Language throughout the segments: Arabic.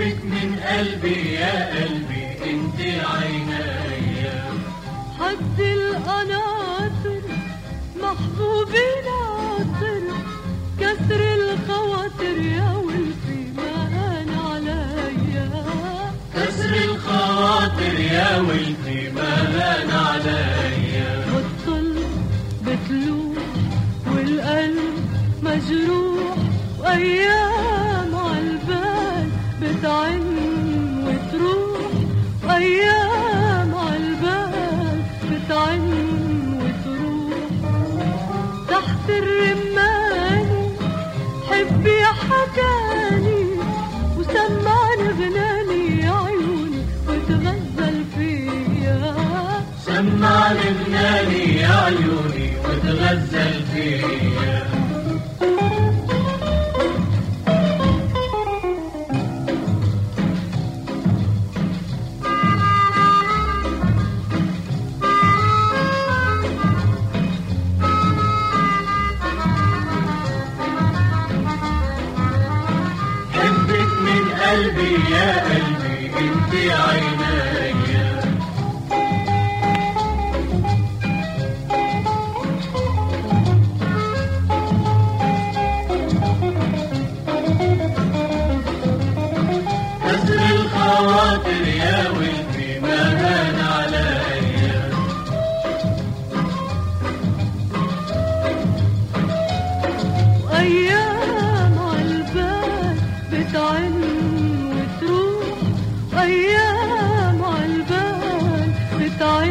قلبي يا قلبي انت عينيا. حد القناطر محبوبي ناطر كسر الخواطر يا ولفي ما عليا. كسر الخواطر يا ولدي ما عليا. والطل بتلوح والقلب مجروح وأيام حبي حكاني وسمعني غناني عيوني وتغزل فيا. سمع لبناني يا عيوني وتغزل فيا. قلبي يا قلبي انت عينيا. كسر الخواطر يا ولدي ما هان عليا. وأيام عالبال بتعن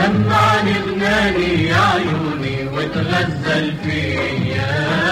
سمعني غناني يا عيوني وتغزل فيا.